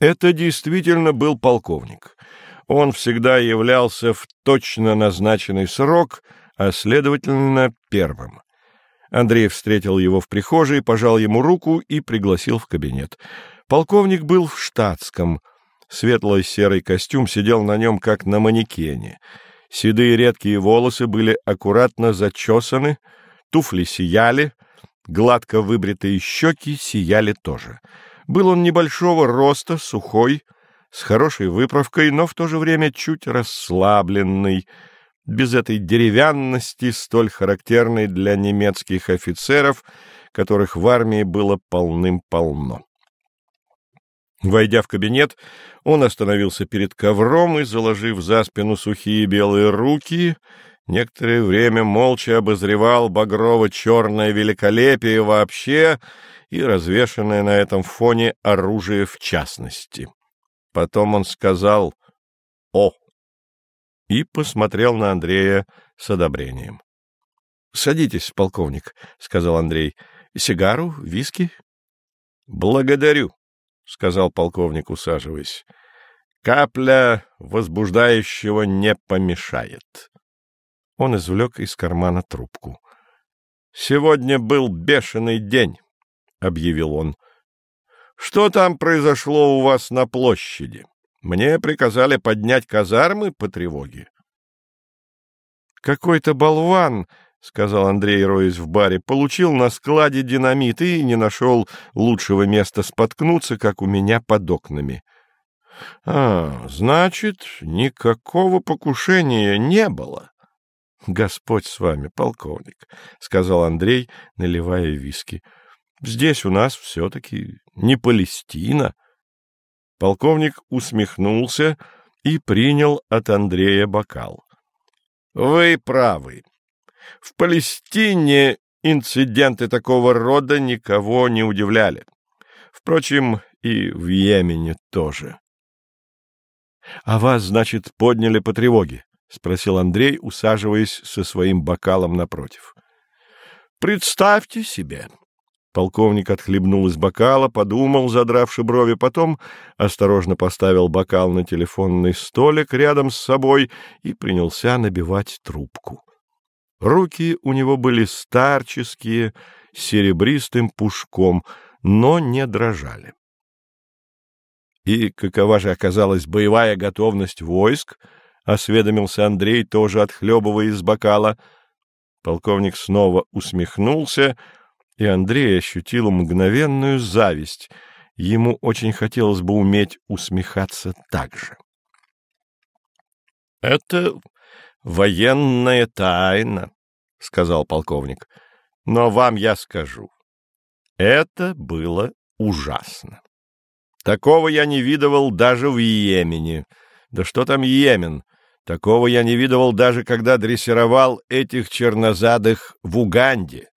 Это действительно был полковник. Он всегда являлся в точно назначенный срок, а, следовательно, первым. Андрей встретил его в прихожей, пожал ему руку и пригласил в кабинет. Полковник был в штатском. Светлый серый костюм сидел на нем, как на манекене. Седые редкие волосы были аккуратно зачесаны, туфли сияли, гладко выбритые щеки сияли тоже. Был он небольшого роста, сухой, с хорошей выправкой, но в то же время чуть расслабленный, без этой деревянности, столь характерной для немецких офицеров, которых в армии было полным-полно. Войдя в кабинет, он остановился перед ковром и, заложив за спину сухие белые руки, некоторое время молча обозревал багрово-черное великолепие вообще и развешанное на этом фоне оружие в частности. Потом он сказал «О!» и посмотрел на Андрея с одобрением. — Садитесь, полковник, — сказал Андрей. — Сигару, виски? — Благодарю, — сказал полковник, усаживаясь. — Капля возбуждающего не помешает. Он извлек из кармана трубку. — Сегодня был бешеный день, — объявил он. — Что там произошло у вас на площади? Мне приказали поднять казармы по тревоге. — Какой-то болван, — сказал Андрей, роясь в баре, — получил на складе динамит и не нашел лучшего места споткнуться, как у меня под окнами. — А, значит, никакого покушения не было. — Господь с вами, полковник, — сказал Андрей, наливая виски. — Здесь у нас все-таки не Палестина. — Полковник усмехнулся и принял от Андрея бокал. — Вы правы. В Палестине инциденты такого рода никого не удивляли. Впрочем, и в Йемене тоже. — А вас, значит, подняли по тревоге? — спросил Андрей, усаживаясь со своим бокалом напротив. — Представьте себе, Полковник отхлебнул из бокала, подумал, задравши брови, потом осторожно поставил бокал на телефонный столик рядом с собой и принялся набивать трубку. Руки у него были старческие, серебристым пушком, но не дрожали. И какова же оказалась боевая готовность войск? — осведомился Андрей, тоже отхлебывая из бокала. Полковник снова усмехнулся — и Андрей ощутил мгновенную зависть. Ему очень хотелось бы уметь усмехаться так же. — Это военная тайна, — сказал полковник. — Но вам я скажу. Это было ужасно. Такого я не видывал даже в Йемене. Да что там Йемен? Такого я не видывал даже, когда дрессировал этих чернозадых в Уганде.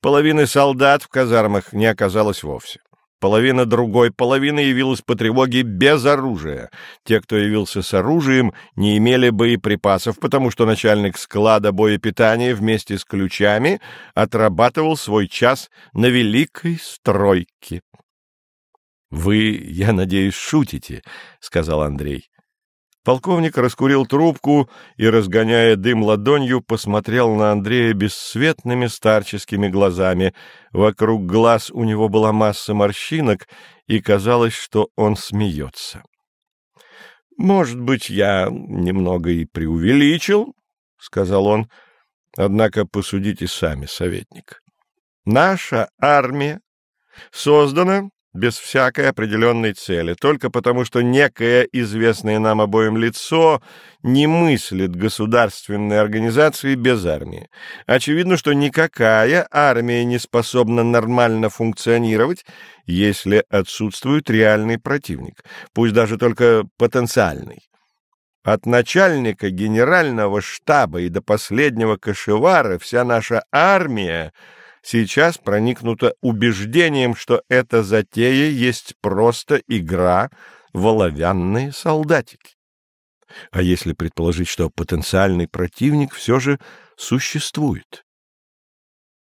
Половины солдат в казармах не оказалось вовсе. Половина другой половины явилась по тревоге без оружия. Те, кто явился с оружием, не имели боеприпасов, потому что начальник склада боепитания вместе с ключами отрабатывал свой час на великой стройке. — Вы, я надеюсь, шутите, — сказал Андрей. Полковник раскурил трубку и, разгоняя дым ладонью, посмотрел на Андрея бесцветными старческими глазами. Вокруг глаз у него была масса морщинок, и казалось, что он смеется. — Может быть, я немного и преувеличил, — сказал он, — однако посудите сами, советник. Наша армия создана без всякой определенной цели, только потому что некое известное нам обоим лицо не мыслит государственной организации без армии. Очевидно, что никакая армия не способна нормально функционировать, если отсутствует реальный противник, пусть даже только потенциальный. От начальника генерального штаба и до последнего кошевара вся наша армия — сейчас проникнута убеждением, что эта затея есть просто игра в оловянные солдатики. А если предположить, что потенциальный противник все же существует?